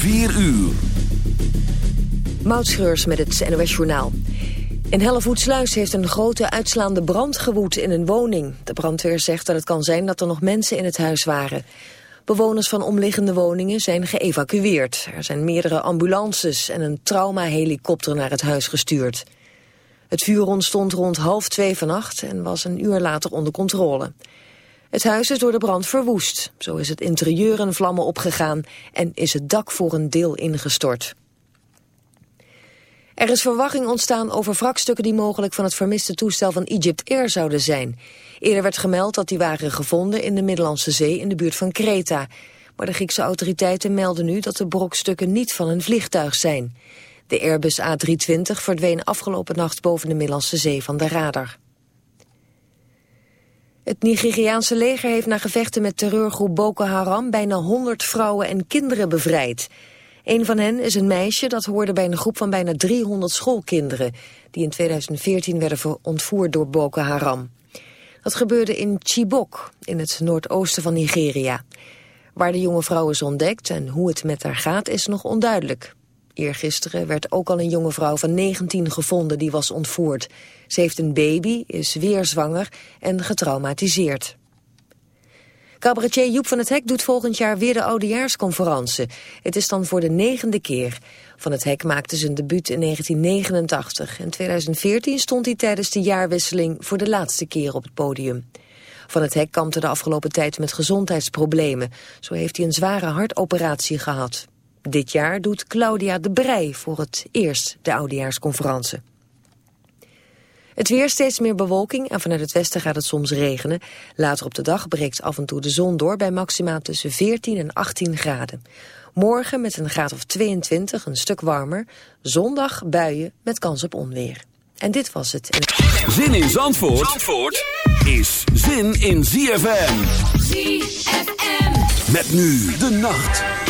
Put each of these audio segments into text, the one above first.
4 uur. Moutschreurs met het NOS Journaal. In Hellevoetsluis heeft een grote uitslaande brand gewoed in een woning. De brandweer zegt dat het kan zijn dat er nog mensen in het huis waren. Bewoners van omliggende woningen zijn geëvacueerd. Er zijn meerdere ambulances en een traumahelikopter naar het huis gestuurd. Het vuur ontstond rond half twee vannacht en was een uur later onder controle. Het huis is door de brand verwoest. Zo is het interieur in vlammen opgegaan en is het dak voor een deel ingestort. Er is verwachting ontstaan over wrakstukken die mogelijk van het vermiste toestel van Egypt Air zouden zijn. Eerder werd gemeld dat die waren gevonden in de Middellandse Zee in de buurt van Kreta. Maar de Griekse autoriteiten melden nu dat de brokstukken niet van een vliegtuig zijn. De Airbus A320 verdween afgelopen nacht boven de Middellandse Zee van de radar. Het Nigeriaanse leger heeft na gevechten met terreurgroep Boko Haram bijna 100 vrouwen en kinderen bevrijd. Een van hen is een meisje dat hoorde bij een groep van bijna 300 schoolkinderen... die in 2014 werden ontvoerd door Boko Haram. Dat gebeurde in Chibok, in het noordoosten van Nigeria. Waar de jonge vrouw is ontdekt en hoe het met haar gaat is nog onduidelijk. Eergisteren werd ook al een jonge vrouw van 19 gevonden die was ontvoerd. Ze heeft een baby, is weer zwanger en getraumatiseerd. Cabaretier Joep van het Hek doet volgend jaar weer de oudejaarsconferentie. Het is dan voor de negende keer. Van het Hek maakte zijn debuut in 1989. In 2014 stond hij tijdens de jaarwisseling voor de laatste keer op het podium. Van het Hek kampte de afgelopen tijd met gezondheidsproblemen. Zo heeft hij een zware hartoperatie gehad. Dit jaar doet Claudia de Brij voor het eerst de oudejaarsconferentie. Het weer steeds meer bewolking en vanuit het westen gaat het soms regenen. Later op de dag breekt af en toe de zon door bij maxima tussen 14 en 18 graden. Morgen met een graad of 22, een stuk warmer. Zondag buien met kans op onweer. En dit was het. Zin in Zandvoort, Zandvoort is zin in ZFM. ZFM. Met nu de nacht.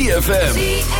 ZFM.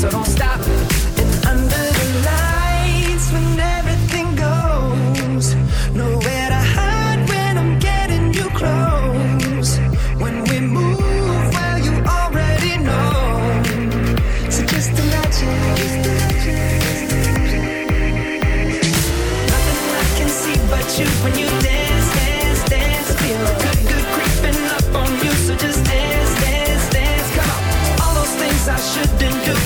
so don't stop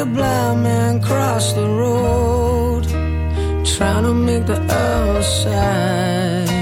a blind man cross the road, trying to make the outside.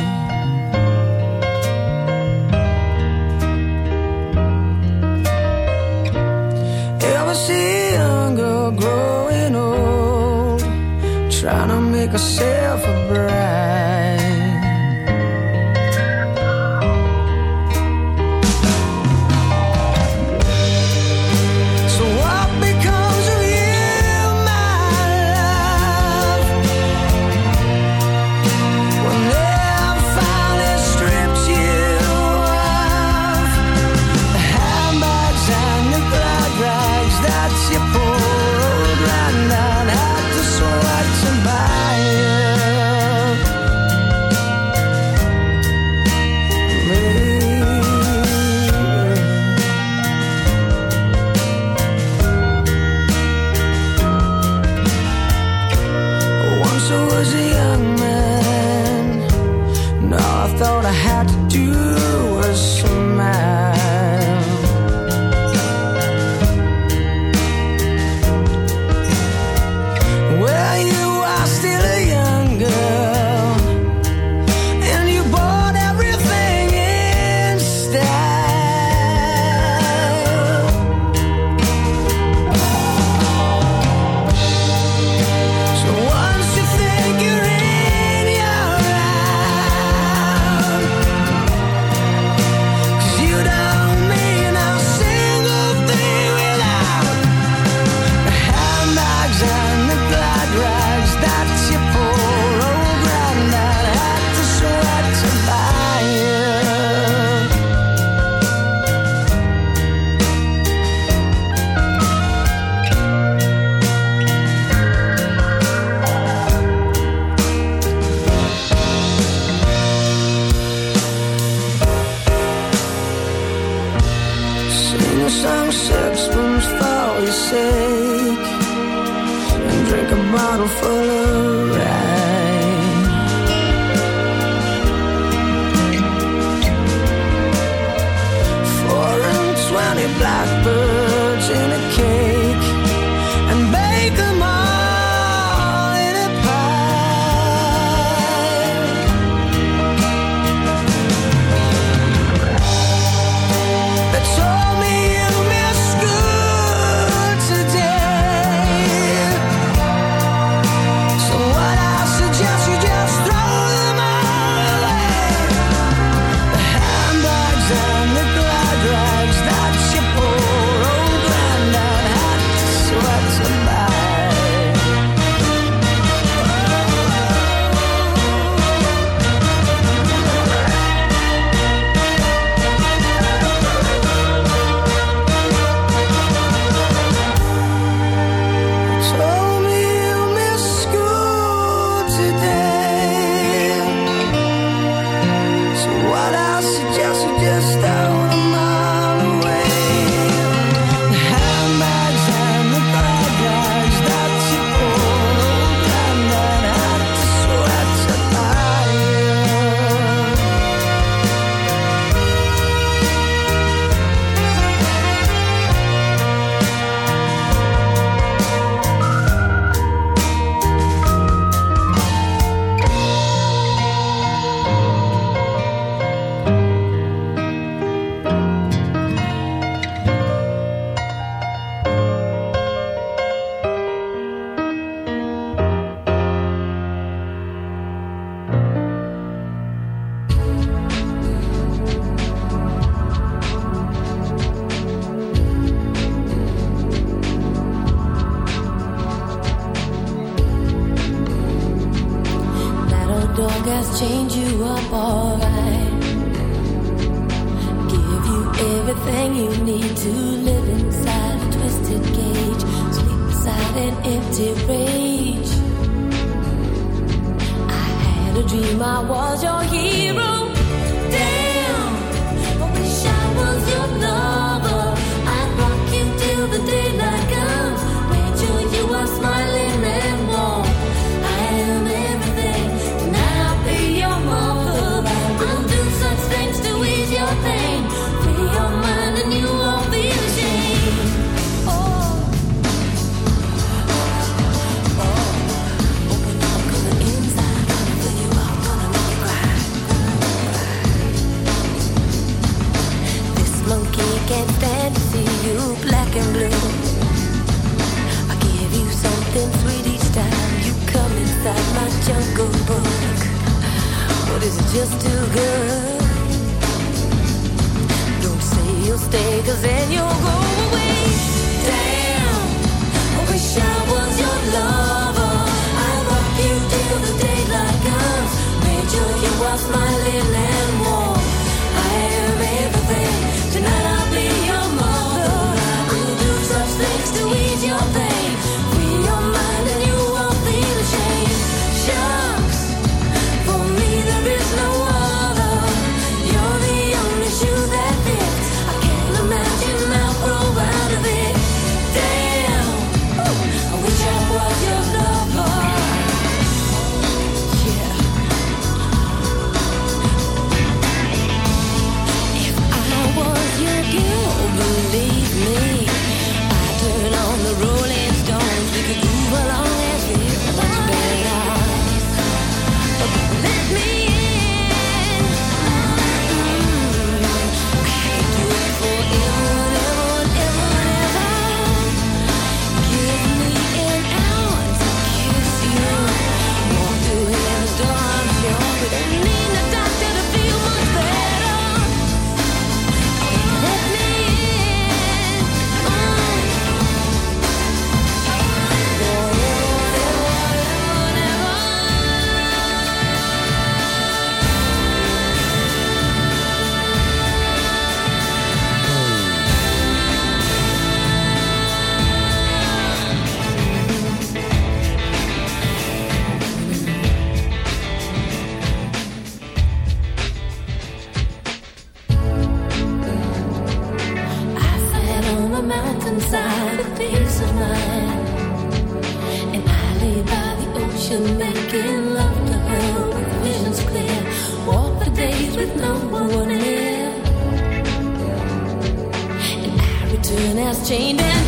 Good? Don't say you'll stay, cause then you'll inside a peace of mind. And I lay by the ocean making love to her with visions clear. Walk the days with no one near. And I return as chained and